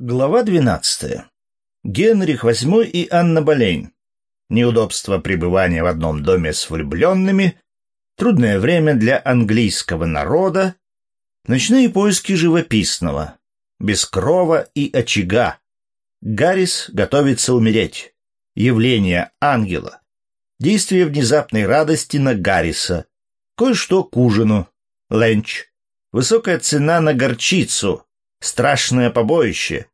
Глава 12. Генрих VIII и Анна Болейн. Неудобство пребывания в одном доме с влюбленными, трудное время для английского народа, ночные поиски живописного, без крова и очага. Гаррис готовится умереть. Явление ангела. Действие внезапной радости на Гарриса. Кое-что к ужину. Ленч. Высокая цена на горчицу. Страшное побоище.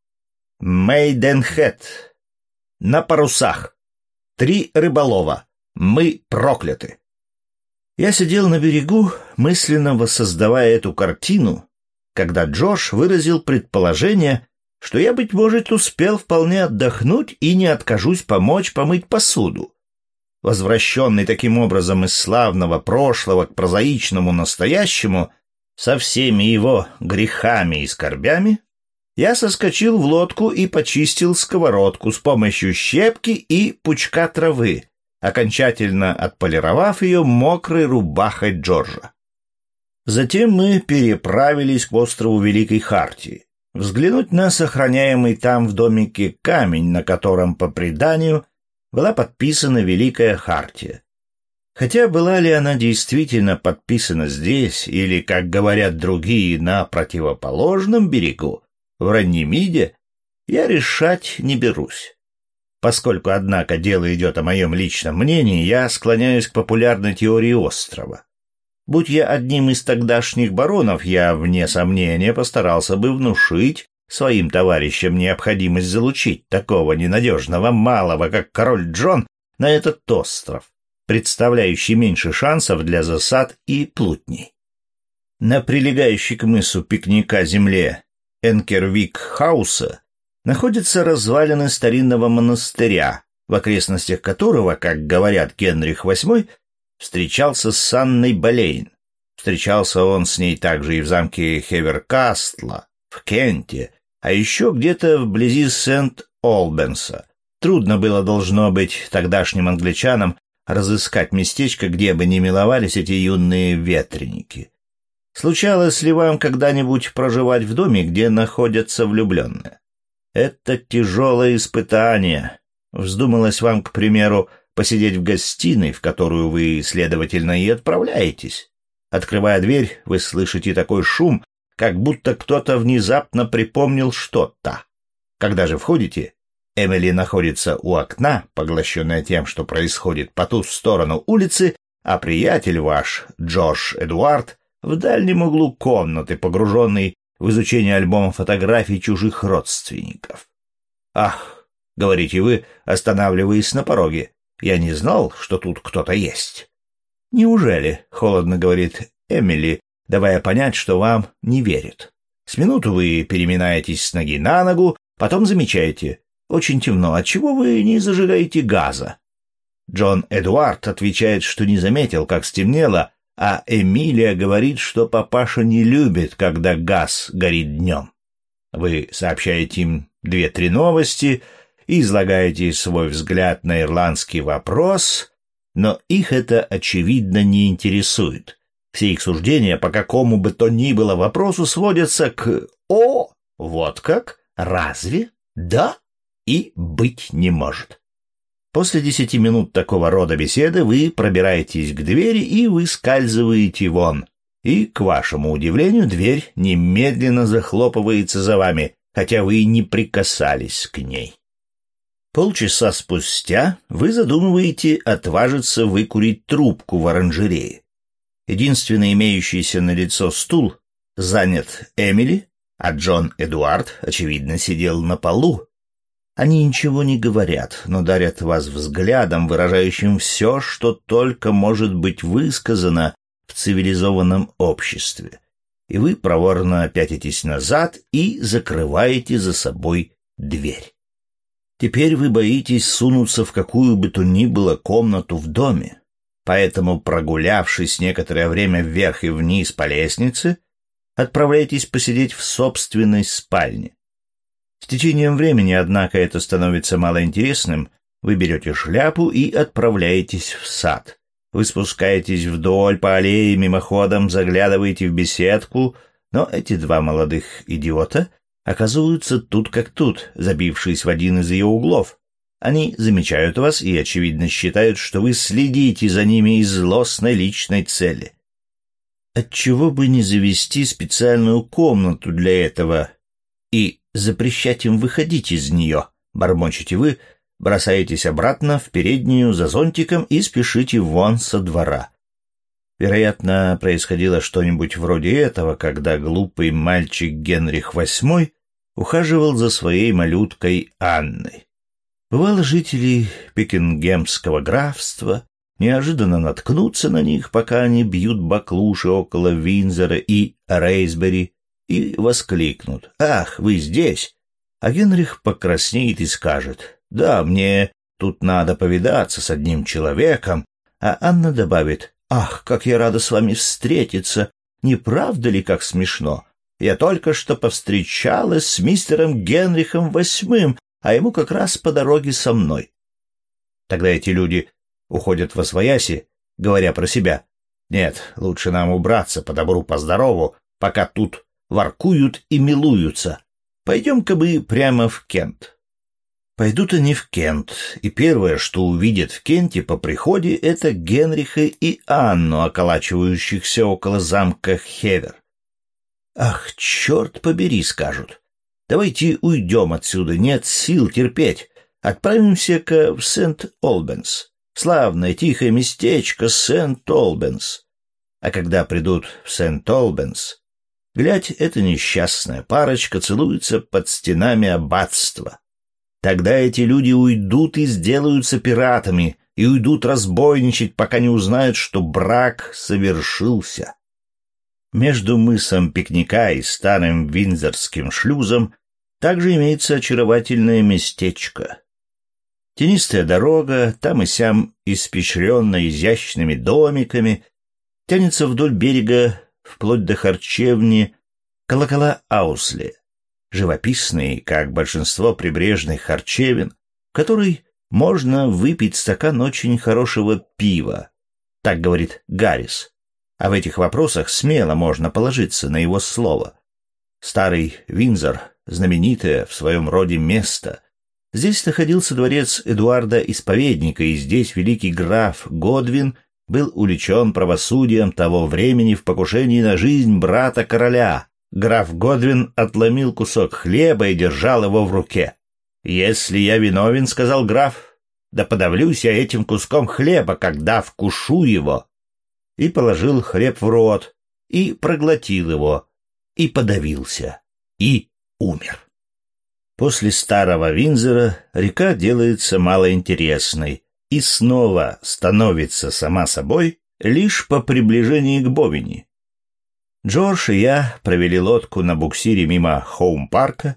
Мейденхед. На парусах. Три рыболова. Мы прокляты. Я сидел на берегу, мысленно воссоздавая эту картину, когда Джош выразил предположение, что я, быть может, успел вполне отдохнуть и не откажусь помочь помыть посуду. Возвращенный таким образом из славного прошлого к прозаичному настоящему — со всеми его грехами и скорбями, я соскочил в лодку и почистил сковородку с помощью щепки и пучка травы, окончательно отполировав ее мокрой рубахой Джорджа. Затем мы переправились к острову Великой Хартии, взглянуть на сохраняемый там в домике камень, на котором, по преданию, была подписана Великая Хартия, Хотя была ли она действительно подписана здесь, или, как говорят другие, на противоположном берегу, в Раннемиде, я решать не берусь. Поскольку, однако, дело идет о моем личном мнении, я склоняюсь к популярной теории острова. Будь я одним из тогдашних баронов, я, вне сомнения, постарался бы внушить своим товарищам необходимость залучить такого ненадежного малого, как король Джон, на этот остров представляющий меньше шансов для засад и плутней. На прилегающей к мысу пикника земле Энкервик-хауса находятся развалины старинного монастыря, в окрестностях которого, как говорят Генрих VIII, встречался с Анной Болейн. Встречался он с ней также и в замке Хеверкастла, в Кенте, а еще где-то вблизи Сент-Олбенса. Трудно было, должно быть, тогдашним англичанам разыскать местечко, где бы не миловались эти юные ветреники. Случалось ли вам когда-нибудь проживать в доме, где находятся влюбленные? Это тяжелое испытание. Вздумалось вам, к примеру, посидеть в гостиной, в которую вы, следовательно, и отправляетесь. Открывая дверь, вы слышите такой шум, как будто кто-то внезапно припомнил что-то. Когда же входите, Эмили находится у окна, поглощенная тем, что происходит по ту сторону улицы, а приятель ваш, Джош Эдуард, в дальнем углу комнаты, погруженный в изучение альбома фотографий чужих родственников. «Ах», — говорите вы, останавливаясь на пороге, — «я не знал, что тут кто-то есть». «Неужели?» — холодно говорит Эмили, давая понять, что вам не верит. С минуту вы переминаетесь с ноги на ногу, потом замечаете, очень темно. Отчего вы не зажигаете газа? Джон Эдуард отвечает, что не заметил, как стемнело, а Эмилия говорит, что папаша не любит, когда газ горит днем. Вы сообщаете им две-три новости и излагаете свой взгляд на ирландский вопрос, но их это, очевидно, не интересует. Все их суждения по какому бы то ни было вопросу сводятся к «О, вот как? Разве? Да?» И быть не может. После десяти минут такого рода беседы вы пробираетесь к двери и выскальзываете вон. И, к вашему удивлению, дверь немедленно захлопывается за вами, хотя вы и не прикасались к ней. Полчаса спустя вы задумываете отважиться выкурить трубку в оранжерее. Единственный имеющийся на лицо стул занят Эмили, а Джон Эдуард, очевидно, сидел на полу, они ничего не говорят, но дарят вас взглядом, выражающим все, что только может быть высказано в цивилизованном обществе. И вы проворно пятитесь назад и закрываете за собой дверь. Теперь вы боитесь сунуться в какую бы то ни было комнату в доме, поэтому, прогулявшись некоторое время вверх и вниз по лестнице, отправляйтесь посидеть в собственной спальне. С течением времени, однако, это становится малоинтересным. Вы берете шляпу и отправляетесь в сад. Вы спускаетесь вдоль по аллее, мимоходом заглядываете в беседку, но эти два молодых идиота оказываются тут как тут, забившись в один из ее углов. Они замечают вас и, очевидно, считают, что вы следите за ними из злостной личной цели. Отчего бы не завести специальную комнату для этого и запрещать им выходить из нее, бормочете вы, бросаетесь обратно в переднюю за зонтиком и спешите вон со двора. Вероятно, происходило что-нибудь вроде этого, когда глупый мальчик Генрих VIII ухаживал за своей малюткой Анной. Бывало, жители Пекингемского графства неожиданно наткнутся на них, пока они бьют баклуши около Винзера и Рейсбери, и воскликнут «Ах, вы здесь!» А Генрих покраснеет и скажет «Да, мне тут надо повидаться с одним человеком», а Анна добавит «Ах, как я рада с вами встретиться! Не правда ли, как смешно? Я только что повстречалась с мистером Генрихом Восьмым, а ему как раз по дороге со мной». Тогда эти люди уходят во свояси, говоря про себя «Нет, лучше нам убраться по добру, по здорову, пока тут воркуют и милуются. Пойдем-ка мы прямо в Кент». Пойдут они в Кент, и первое, что увидят в Кенте по приходе, это Генриха и Анну, околачивающихся около замка Хевер. «Ах, черт побери!» — скажут. «Давайте уйдем отсюда, нет сил терпеть. Отправимся-ка в Сент-Олбенс. Славное тихое местечко Сент-Олбенс». А когда придут в Сент-Олбенс, глядь, эта несчастная парочка целуется под стенами аббатства. Тогда эти люди уйдут и сделаются пиратами, и уйдут разбойничать, пока не узнают, что брак совершился. Между мысом пикника и старым Виндзорским шлюзом также имеется очаровательное местечко. Тенистая дорога, там и сям испещренная изящными домиками, тянется вдоль берега вплоть до харчевни колокола Аусли живописный, как большинство прибрежных харчевин, в которой можно выпить стакан очень хорошего пива. Так говорит Гаррис. А в этих вопросах смело можно положиться на его слово. Старый Винзор, знаменитое в своем роде место. Здесь находился дворец Эдуарда Исповедника, и здесь великий граф Годвин был уличен правосудием того времени в покушении на жизнь брата короля, Граф Годвин отломил кусок хлеба и держал его в руке. «Если я виновен, — сказал граф, — да подавлюсь я этим куском хлеба, когда вкушу его». И положил хлеб в рот, и проглотил его, и подавился, и умер. После старого Винзера река делается малоинтересной и снова становится сама собой лишь по приближении к Бовини. Джордж и я провели лодку на буксире мимо Хоум-парка,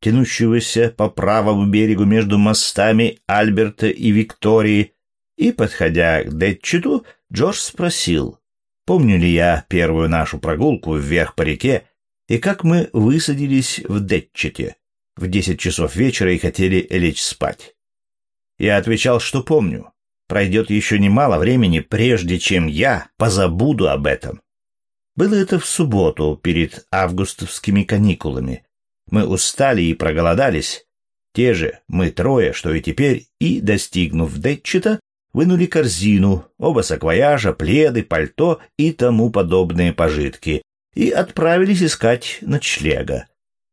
тянущегося по правому берегу между мостами Альберта и Виктории, и, подходя к Детчету, Джордж спросил, помню ли я первую нашу прогулку вверх по реке и как мы высадились в Детчете в десять часов вечера и хотели лечь спать. Я отвечал, что помню. Пройдет еще немало времени, прежде чем я позабуду об этом. Было это в субботу, перед августовскими каникулами. Мы устали и проголодались. Те же, мы трое, что и теперь, и, достигнув Детчета, вынули корзину, оба саквояжа, пледы, пальто и тому подобные пожитки, и отправились искать ночлега.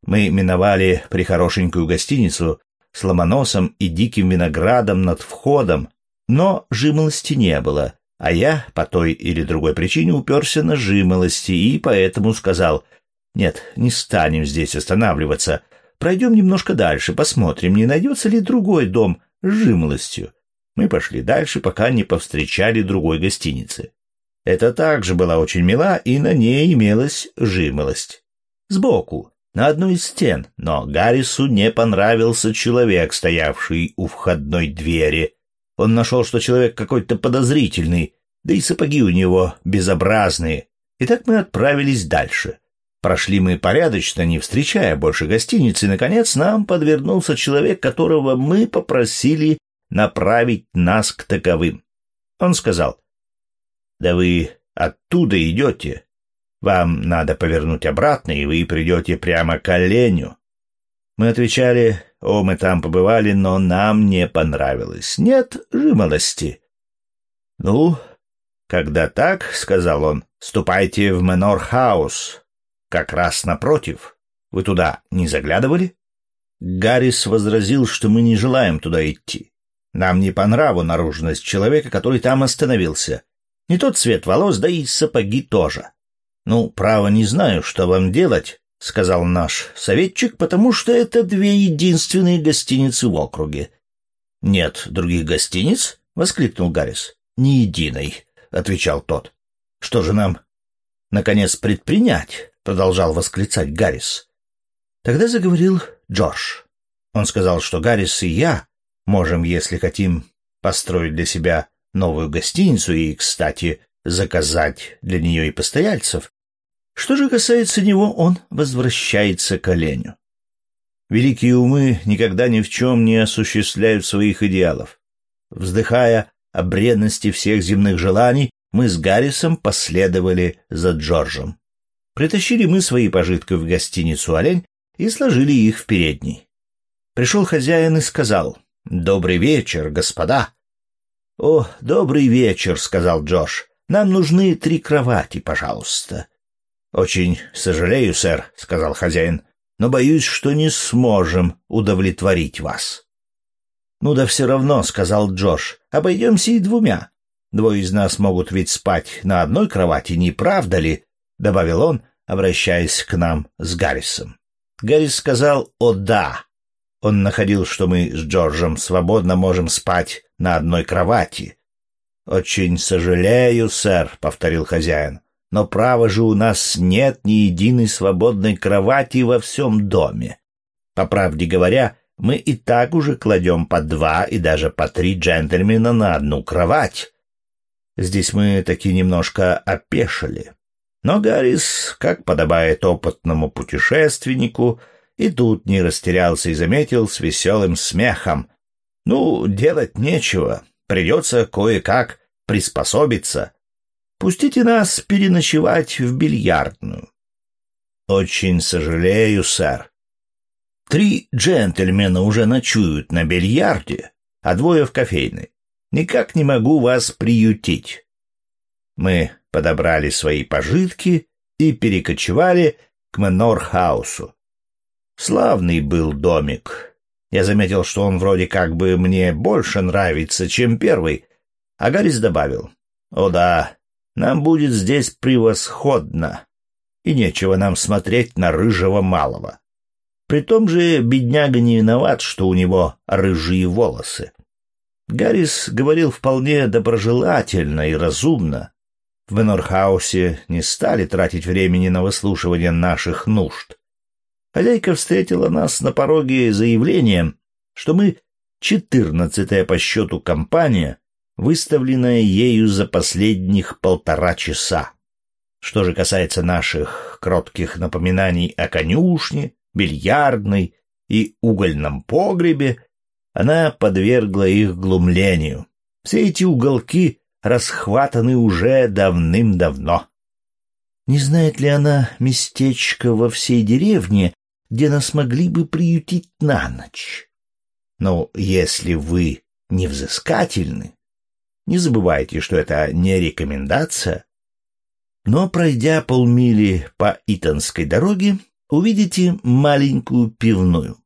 Мы миновали прихорошенькую гостиницу с ломоносом и диким виноградом над входом, но жимолости не было, а я по той или другой причине уперся на жимолости и поэтому сказал, «Нет, не станем здесь останавливаться. Пройдем немножко дальше, посмотрим, не найдется ли другой дом с жимолостью». Мы пошли дальше, пока не повстречали другой гостиницы. Это также была очень мила, и на ней имелась жимолость. Сбоку, на одной из стен, но Гаррису не понравился человек, стоявший у входной двери — он нашел, что человек какой-то подозрительный, да и сапоги у него безобразные. И так мы отправились дальше. Прошли мы порядочно, не встречая больше гостиницы, и, наконец, нам подвернулся человек, которого мы попросили направить нас к таковым. Он сказал, «Да вы оттуда идете. Вам надо повернуть обратно, и вы придете прямо к оленю. Мы отвечали, о, мы там побывали, но нам не понравилось. Нет жимолости. Ну, когда так, — сказал он, — ступайте в Менор-хаус, как раз напротив. Вы туда не заглядывали? Гаррис возразил, что мы не желаем туда идти. Нам не по нраву наружность человека, который там остановился. Не тот цвет волос, да и сапоги тоже. Ну, право, не знаю, что вам делать, — сказал наш советчик, потому что это две единственные гостиницы в округе. — Нет других гостиниц? — воскликнул Гаррис. — Ни единой, — отвечал тот. — Что же нам, наконец, предпринять? — продолжал восклицать Гаррис. Тогда заговорил Джордж. Он сказал, что Гаррис и я можем, если хотим, построить для себя новую гостиницу и, кстати, заказать для нее и постояльцев, что же касается него, он возвращается к оленю. Великие умы никогда ни в чем не осуществляют своих идеалов. Вздыхая о бредности всех земных желаний, мы с Гаррисом последовали за Джорджем. Притащили мы свои пожитки в гостиницу «Олень» и сложили их в передней. Пришел хозяин и сказал «Добрый вечер, господа». «О, добрый вечер», — сказал Джош. «Нам нужны три кровати, пожалуйста». «Очень сожалею, сэр», — сказал хозяин, «но боюсь, что не сможем удовлетворить вас». «Ну да все равно», — сказал Джош, — «обойдемся и двумя. Двое из нас могут ведь спать на одной кровати, не правда ли?» — добавил он, обращаясь к нам с Гаррисом. Гаррис сказал «О да». Он находил, что мы с Джорджем свободно можем спать на одной кровати. «Очень сожалею, сэр», — повторил хозяин но право же у нас нет ни единой свободной кровати во всем доме. По правде говоря, мы и так уже кладем по два и даже по три джентльмена на одну кровать. Здесь мы таки немножко опешили. Но Гаррис, как подобает опытному путешественнику, и тут не растерялся и заметил с веселым смехом. Ну, делать нечего, придется кое-как приспособиться. Пустите нас переночевать в бильярдную. Очень сожалею, сэр. Три джентльмена уже ночуют на бильярде, а двое в кофейной. Никак не могу вас приютить. Мы подобрали свои пожитки и перекочевали к Менорхаусу. Славный был домик. Я заметил, что он вроде как бы мне больше нравится, чем первый, а Гаррис добавил. О да, нам будет здесь превосходно, и нечего нам смотреть на рыжего малого. При том же бедняга не виноват, что у него рыжие волосы. Гаррис говорил вполне доброжелательно и разумно. В Менорхаусе не стали тратить времени на выслушивание наших нужд. Хозяйка встретила нас на пороге заявлением, что мы четырнадцатая по счету компания, выставленное ею за последних полтора часа. Что же касается наших кротких напоминаний о конюшне, бильярдной и угольном погребе, она подвергла их глумлению. Все эти уголки расхватаны уже давным-давно. Не знает ли она местечко во всей деревне, где нас могли бы приютить на ночь? Но если вы невзыскательны, не забывайте, что это не рекомендация. Но пройдя полмили по Итонской дороге, увидите маленькую пивную.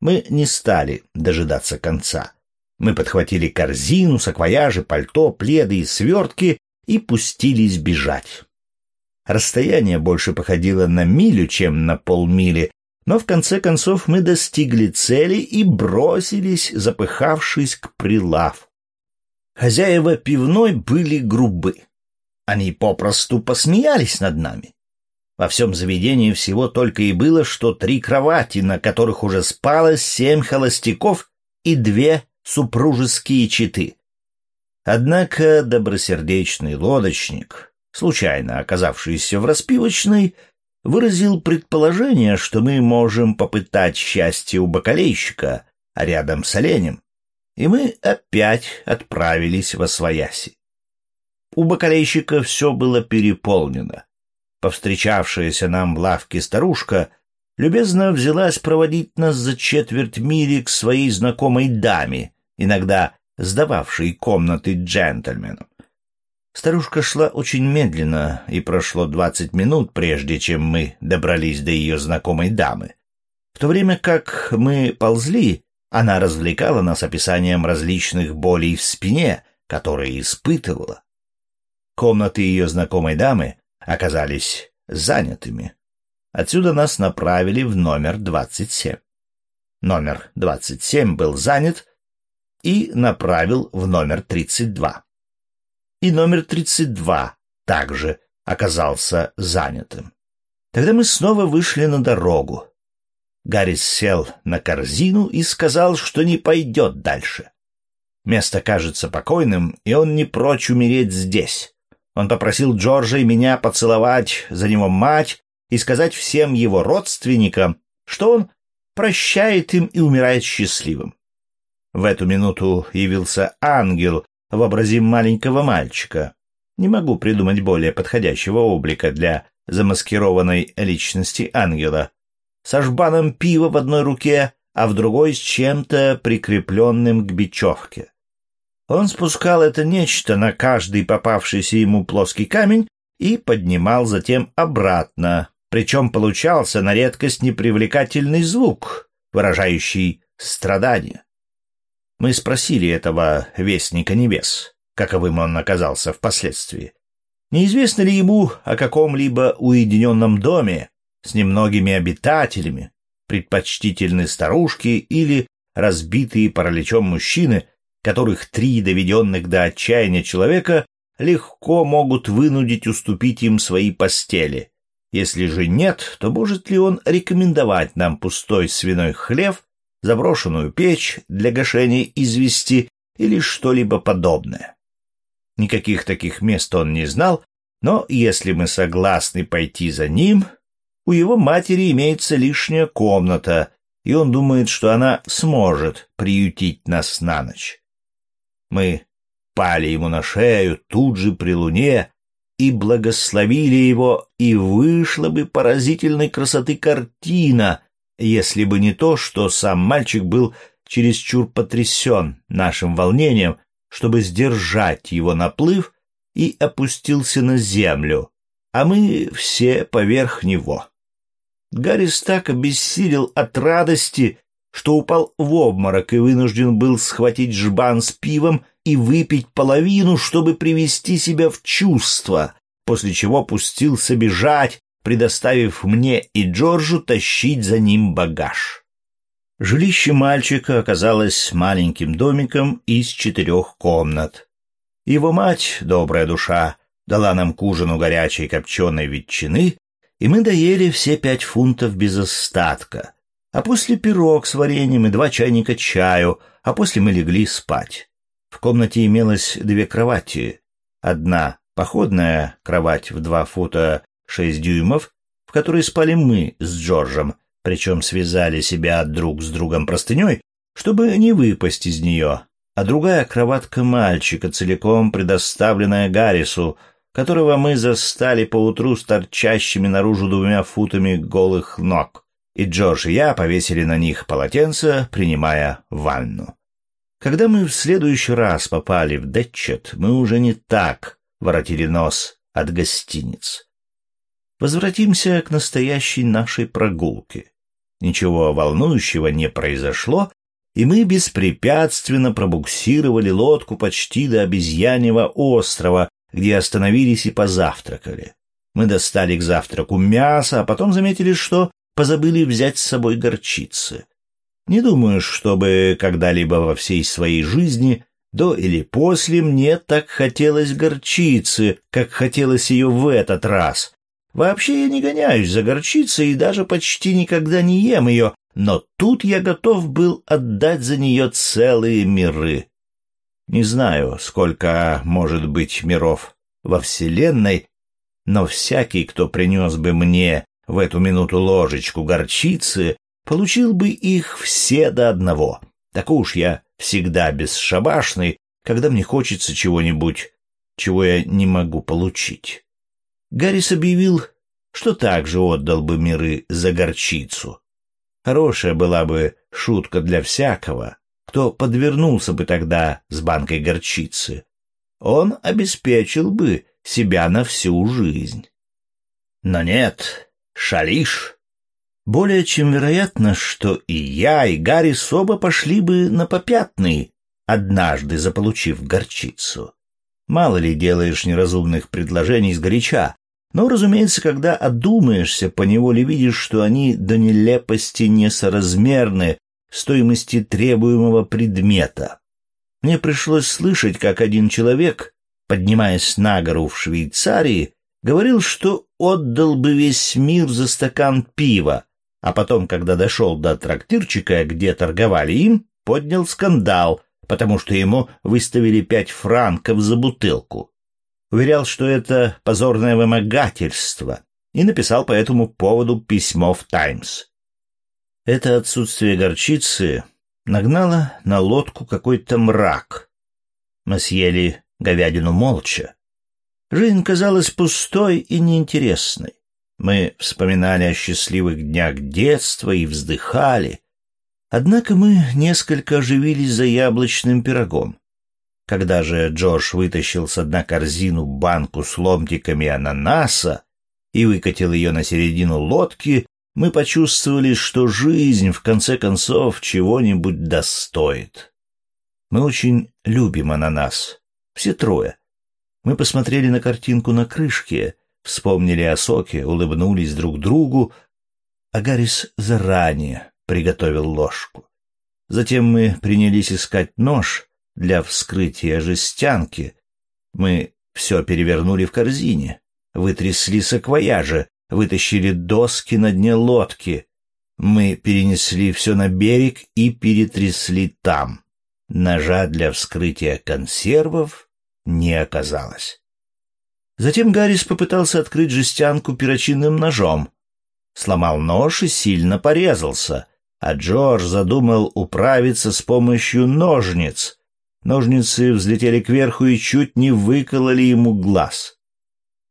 Мы не стали дожидаться конца. Мы подхватили корзину, саквояжи, пальто, пледы и свертки и пустились бежать. Расстояние больше походило на милю, чем на полмили, но в конце концов мы достигли цели и бросились, запыхавшись к прилавку. Хозяева пивной были грубы. Они попросту посмеялись над нами. Во всем заведении всего только и было, что три кровати, на которых уже спало семь холостяков и две супружеские читы. Однако добросердечный лодочник, случайно оказавшийся в распивочной, выразил предположение, что мы можем попытать счастье у бакалейщика, а рядом с оленем и мы опять отправились во свояси. У бакалейщика все было переполнено. Повстречавшаяся нам в лавке старушка любезно взялась проводить нас за четверть мили к своей знакомой даме, иногда сдававшей комнаты джентльменам. Старушка шла очень медленно, и прошло двадцать минут, прежде чем мы добрались до ее знакомой дамы. В то время как мы ползли, она развлекала нас описанием различных болей в спине, которые испытывала. Комнаты ее знакомой дамы оказались занятыми. Отсюда нас направили в номер 27. Номер 27 был занят и направил в номер 32. И номер 32 также оказался занятым. Тогда мы снова вышли на дорогу. Гаррис сел на корзину и сказал, что не пойдет дальше. Место кажется покойным, и он не прочь умереть здесь. Он попросил Джорджа и меня поцеловать за него мать и сказать всем его родственникам, что он прощает им и умирает счастливым. В эту минуту явился ангел, вообразим маленького мальчика. Не могу придумать более подходящего облика для замаскированной личности ангела. Со жбаном пива в одной руке, а в другой с чем-то прикрепленным к бечевке. Он спускал это нечто на каждый попавшийся ему плоский камень и поднимал затем обратно, причем получался на редкость непривлекательный звук, выражающий страдание. Мы спросили этого Вестника Небес, каковым он оказался впоследствии. Неизвестно ли ему о каком-либо уединенном доме с немногими обитателями, предпочтительны старушки или разбитые параличом мужчины, которых три доведенных до отчаяния человека легко могут вынудить уступить им свои постели. Если же нет, то может ли он рекомендовать нам пустой свиной хлев, заброшенную печь для гашения извести или что-либо подобное? Никаких таких мест он не знал, но если мы согласны пойти за ним, у его матери имеется лишняя комната, и он думает, что она сможет приютить нас на ночь. Мы пали ему на шею тут же при луне и благословили его, и вышла бы поразительной красоты картина, если бы не то, что сам мальчик был чересчур потрясен нашим волнением, чтобы сдержать его наплыв, и опустился на землю, а мы все поверх него. Гаррис так обессилел от радости, что упал в обморок и вынужден был схватить жбан с пивом и выпить половину, чтобы привести себя в чувство, после чего пустился бежать, предоставив мне и Джорджу тащить за ним багаж. Жилище мальчика оказалось маленьким домиком из четырех комнат. Его мать, добрая душа, дала нам к ужину горячей копченой ветчины, и мы доели все пять фунтов без остатка, а после пирог с вареньем и два чайника чаю, а после мы легли спать. В комнате имелось две кровати. Одна походная кровать в два фута шесть дюймов, в которой спали мы с Джорджем, причем связали себя друг с другом простыней, чтобы не выпасть из нее, а другая кроватка мальчика, целиком предоставленная Гаррису, которого мы застали поутру с торчащими наружу двумя футами голых ног и Джордж и я повесили на них полотенца, принимая ванну. Когда мы в следующий раз попали в Детчет, мы уже не так воротили нос от гостиниц. Возвратимся к настоящей нашей прогулке. Ничего волнующего не произошло, и мы беспрепятственно пробуксировали лодку почти до обезьяньего острова, где остановились и позавтракали. Мы достали к завтраку мясо, а потом заметили, что позабыли взять с собой горчицы. Не думаю, чтобы когда-либо во всей своей жизни, до или после, мне так хотелось горчицы, как хотелось ее в этот раз. Вообще я не гоняюсь за горчицей и даже почти никогда не ем ее, но тут я готов был отдать за нее целые миры. Не знаю, сколько может быть миров во Вселенной, но всякий, кто принес бы мне в эту минуту ложечку горчицы, получил бы их все до одного. Так уж я всегда бесшабашный, когда мне хочется чего-нибудь, чего я не могу получить. Гаррис объявил что также отдал бы миры за горчицу. Хорошая была бы шутка для всякого, кто подвернулся бы тогда с банкой горчицы. Он обеспечил бы себя на всю жизнь. Но нет, шалиш. Более чем вероятно, что и я, и Гарри оба пошли бы на попятный, однажды заполучив горчицу. Мало ли делаешь неразумных предложений сгоряча, но, разумеется, когда одумаешься, поневоле видишь, что они до нелепости несоразмерны стоимости требуемого предмета. Мне пришлось слышать, как один человек, поднимаясь на гору в Швейцарии, говорил, что отдал бы весь мир за стакан пива, а потом, когда дошел до трактирчика, где торговали им, поднял скандал, потому что ему выставили пять франков за бутылку. Уверял, что это позорное вымогательство, и написал по этому поводу письмо в «Таймс». Это отсутствие горчицы нагнало на лодку какой-то мрак. Мы съели говядину молча. Жизнь казалась пустой и неинтересной. Мы вспоминали о счастливых днях детства и вздыхали. Однако мы несколько оживились за яблочным пирогом. Когда же Джордж вытащил с дна корзину банку с ломтиками ананаса и выкатил ее на середину лодки, мы почувствовали, что жизнь, в конце концов, чего-нибудь достоит. Мы очень любим ананас. Все трое. Мы посмотрели на картинку на крышке, вспомнили о соке, улыбнулись друг другу, а Гаррис заранее приготовил ложку. Затем мы принялись искать нож для вскрытия жестянки. Мы все перевернули в корзине, вытрясли саквояжи, вытащили доски на дне лодки. Мы перенесли все на берег и перетрясли там. Ножа для вскрытия консервов не оказалось. Затем Гаррис попытался открыть жестянку перочинным ножом. Сломал нож и сильно порезался, а Джордж задумал управиться с помощью ножниц. Ножницы взлетели кверху и чуть не выкололи ему глаз.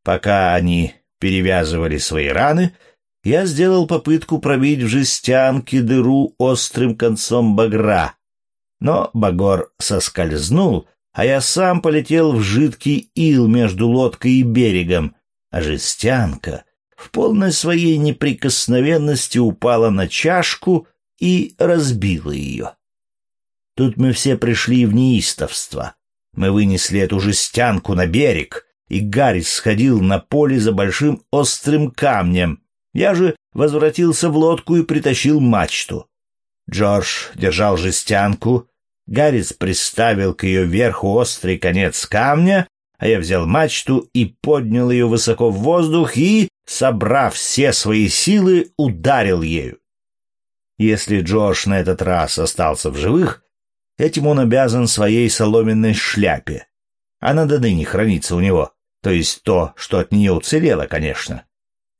Пока они перевязывали свои раны, я сделал попытку пробить в жестянке дыру острым концом багра. Но багор соскользнул, а я сам полетел в жидкий ил между лодкой и берегом, а жестянка в полной своей неприкосновенности упала на чашку и разбила ее. Тут мы все пришли в неистовство. Мы вынесли эту жестянку на берег, и Гаррис сходил на поле за большим острым камнем. Я же возвратился в лодку и притащил мачту. Джордж держал жестянку, Гаррис приставил к ее верху острый конец камня, а я взял мачту и поднял ее высоко в воздух и, собрав все свои силы, ударил ею. Если Джордж на этот раз остался в живых, этим он обязан своей соломенной шляпе. Она до ныне хранится у него то есть то, что от нее уцелело, конечно.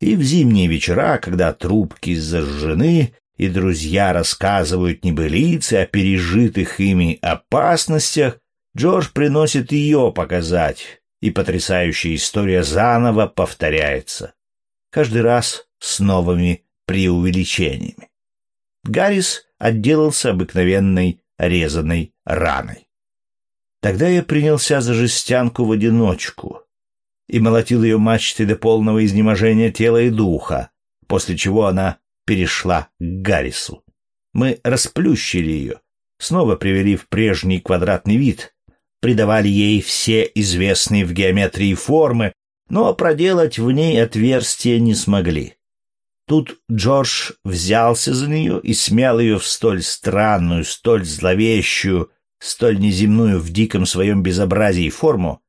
И в зимние вечера, когда трубки зажжены, и друзья рассказывают небылицы о пережитых ими опасностях, Джордж приносит ее показать, и потрясающая история заново повторяется. Каждый раз с новыми преувеличениями. Гаррис отделался обыкновенной резаной раной. Тогда я принялся за жестянку в одиночку, и молотил ее мачтой до полного изнеможения тела и духа, после чего она перешла к Гаррису. Мы расплющили ее, снова привели в прежний квадратный вид, придавали ей все известные в геометрии формы, но проделать в ней отверстия не смогли. Тут Джордж взялся за нее и смял ее в столь странную, столь зловещую, столь неземную в диком своем безобразии форму,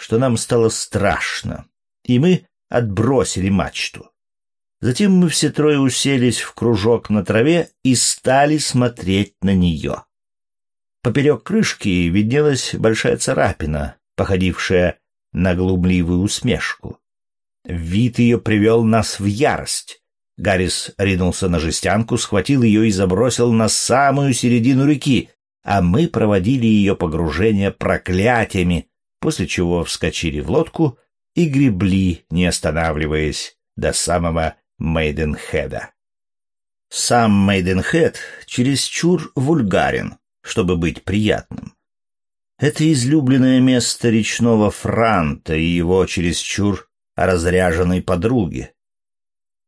что нам стало страшно, и мы отбросили мачту. Затем мы все трое уселись в кружок на траве и стали смотреть на нее. Поперек крышки виднелась большая царапина, походившая на глумливую усмешку. Вид ее привел нас в ярость. Гаррис ринулся на жестянку, схватил ее и забросил на самую середину реки, а мы проводили ее погружение проклятиями, после чего вскочили в лодку и гребли, не останавливаясь, до самого Мейденхеда. Сам Мейденхед чересчур вульгарен, чтобы быть приятным. Это излюбленное место речного франта и его чересчур разряженной подруги.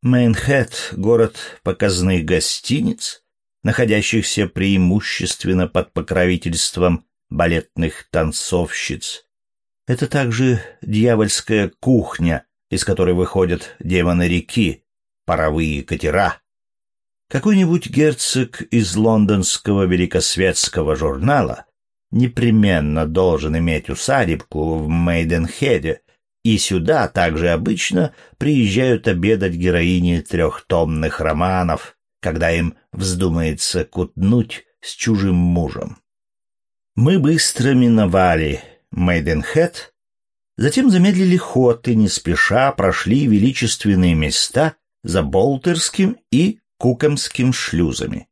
Мейнхед — город показных гостиниц, находящихся преимущественно под покровительством балетных танцовщиц. Это также дьявольская кухня, из которой выходят демоны реки, паровые катера. Какой-нибудь герцог из лондонского великосветского журнала непременно должен иметь усадебку в Мейденхеде, и сюда также обычно приезжают обедать героини трехтомных романов, когда им вздумается кутнуть с чужим мужем. Мы быстро миновали Мейденхед, затем замедлили ход и не спеша прошли величественные места за Болтерским и Кукомским шлюзами.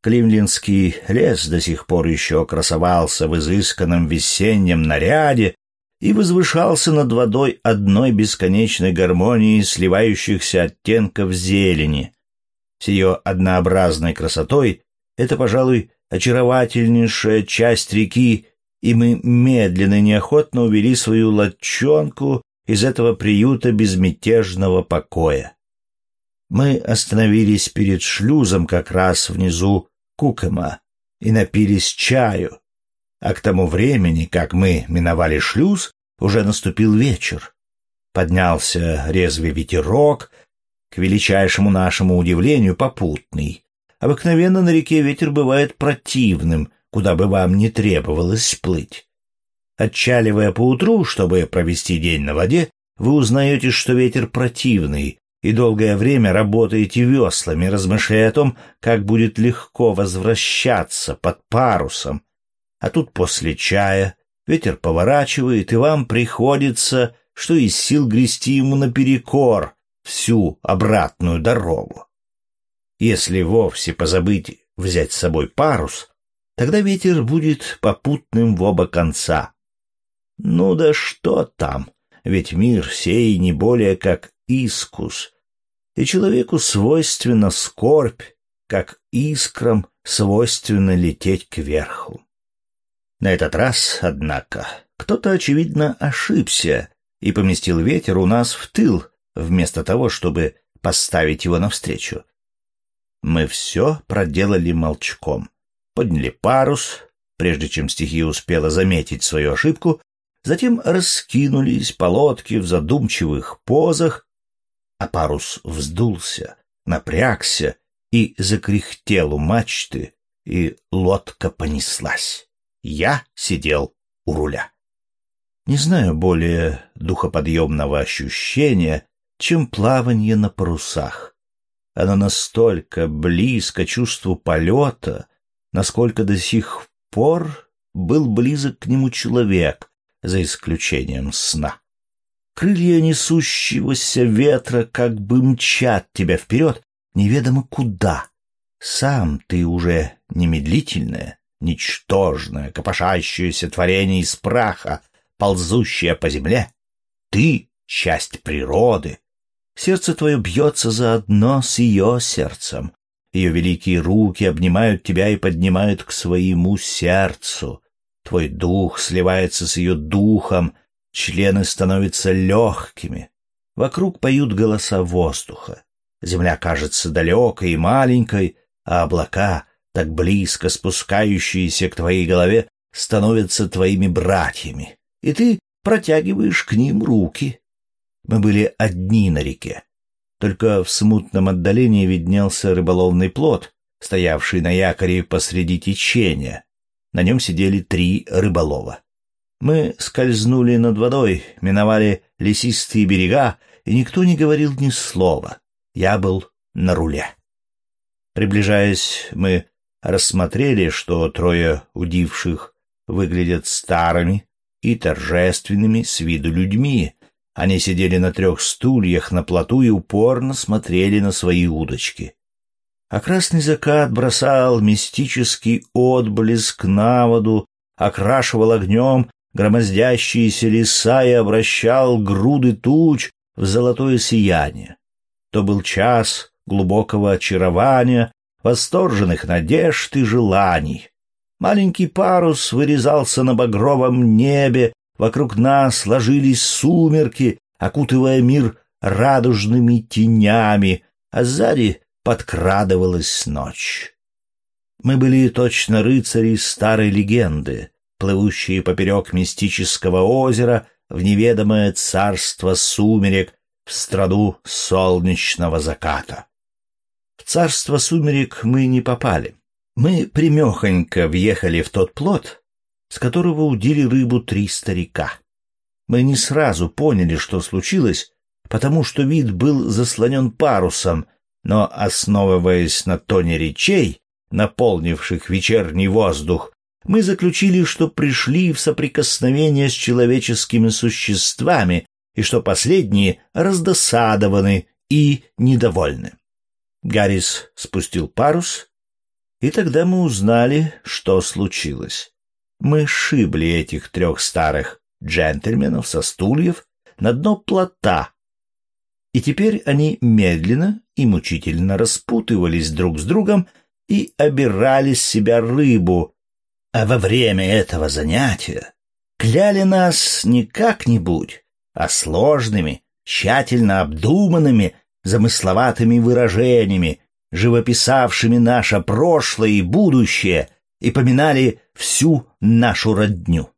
Кливлендский лес до сих пор еще красовался в изысканном весеннем наряде и возвышался над водой одной бесконечной гармонией сливающихся оттенков зелени. С ее однообразной красотой это, пожалуй, очаровательнейшая часть реки, и мы медленно и неохотно увели свою лодчонку из этого приюта безмятежного покоя. Мы остановились перед шлюзом как раз внизу Кукема и напились чаю, а к тому времени, как мы миновали шлюз, уже наступил вечер. Поднялся резвый ветерок, к величайшему нашему удивлению попутный. Обыкновенно на реке ветер бывает противным, куда бы вам не требовалось плыть. Отчаливая поутру, чтобы провести день на воде, вы узнаете, что ветер противный, и долгое время работаете веслами, размышляя о том, как будет легко возвращаться под парусом, а тут после чая ветер поворачивает, и вам приходится, что из сил грести ему наперекор всю обратную дорогу. Если вовсе позабыть взять с собой парус, тогда ветер будет попутным в оба конца. Ну да что там, ведь мир сей не более как искус, и человеку свойственно скорбь, как искрам свойственно лететь кверху. На этот раз, однако, кто-то, очевидно, ошибся и поместил ветер у нас в тыл, вместо того, чтобы поставить его навстречу. Мы все проделали молчком. Подняли парус, прежде чем стихия успела заметить свою ошибку, затем раскинулись по лодке в задумчивых позах, а парус вздулся, напрягся и закряхтел у мачты, и лодка понеслась. Я сидел у руля. Не знаю более духоподъемного ощущения, чем плавание на парусах. Оно настолько близко чувству полета, насколько до сих пор был близок к нему человек, за исключением сна. Крылья несущегося ветра как бы мчат тебя вперед, неведомо куда. Сам ты уже немедлительное, ничтожное, копошащееся творение из праха, ползущее по земле. Ты — часть природы. Сердце твое бьется заодно с ее сердцем. Ее великие руки обнимают тебя и поднимают к своему сердцу. Твой дух сливается с ее духом, члены становятся легкими. Вокруг поют голоса воздуха. Земля кажется далекой и маленькой, а облака так близко спускающиеся к твоей голове, становятся твоими братьями, и ты протягиваешь к ним руки. Мы были одни на реке. Только в смутном отдалении виднелся рыболовный плот, стоявший на якоре посреди течения. На нем сидели три рыболова. Мы скользнули над водой, миновали лесистые берега, и никто не говорил ни слова. Я был на руле. Приближаясь, мы рассмотрели, что трое удивших выглядят старыми и торжественными с виду людьми. Они сидели на трех стульях на плоту и упорно смотрели на свои удочки. А красный закат бросал мистический отблеск на воду, окрашивал огнем громоздящиеся леса и обращал груды туч в золотое сияние. То был час глубокого очарования, восторженных надежд и желаний. Маленький парус вырезался на багровом небе, вокруг нас ложились сумерки, окутывая мир радужными тенями, а сзади подкрадывалась ночь. Мы были точно рыцари старой легенды, плывущие поперек мистического озера в неведомое царство сумерек в страду солнечного заката. В царство сумерек мы не попали. Мы примехонько въехали в тот плод, с которого удили рыбу три старика. Мы не сразу поняли, что случилось, потому что вид был заслонен парусом, но, основываясь на тоне речей, наполнивших вечерний воздух, мы заключили, что пришли в соприкосновение с человеческими существами и что последние раздосадованы и недовольны. Гаррис спустил парус, и тогда мы узнали, что случилось. Мы шибли этих трех старых джентльменов со стульев на дно плота, и теперь они медленно и мучительно распутывались друг с другом и обирали с себя рыбу, а во время этого занятия кляли нас не как-нибудь, а сложными, тщательно обдуманными, замысловатыми выражениями, живописавшими наше прошлое и будущее, и поминали всю нашу родню.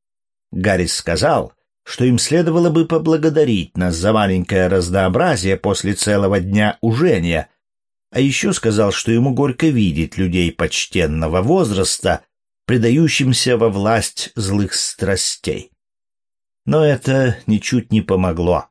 Гаррис сказал, что им следовало бы поблагодарить нас за маленькое разнообразие после целого дня ужения, а еще сказал, что ему горько видеть людей почтенного возраста, предающимся во власть злых страстей. Но это ничуть не помогло.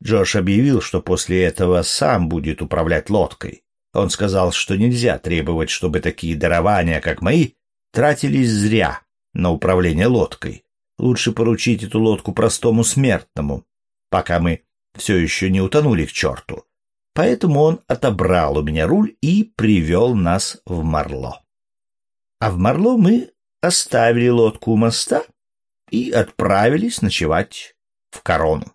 Джош объявил, что после этого сам будет управлять лодкой. Он сказал, что нельзя требовать, чтобы такие дарования, как мои, тратились зря на управление лодкой. Лучше поручить эту лодку простому смертному, пока мы все еще не утонули к черту. Поэтому он отобрал у меня руль и привел нас в Марло. А в Марло мы оставили лодку у моста и отправились ночевать в Корону.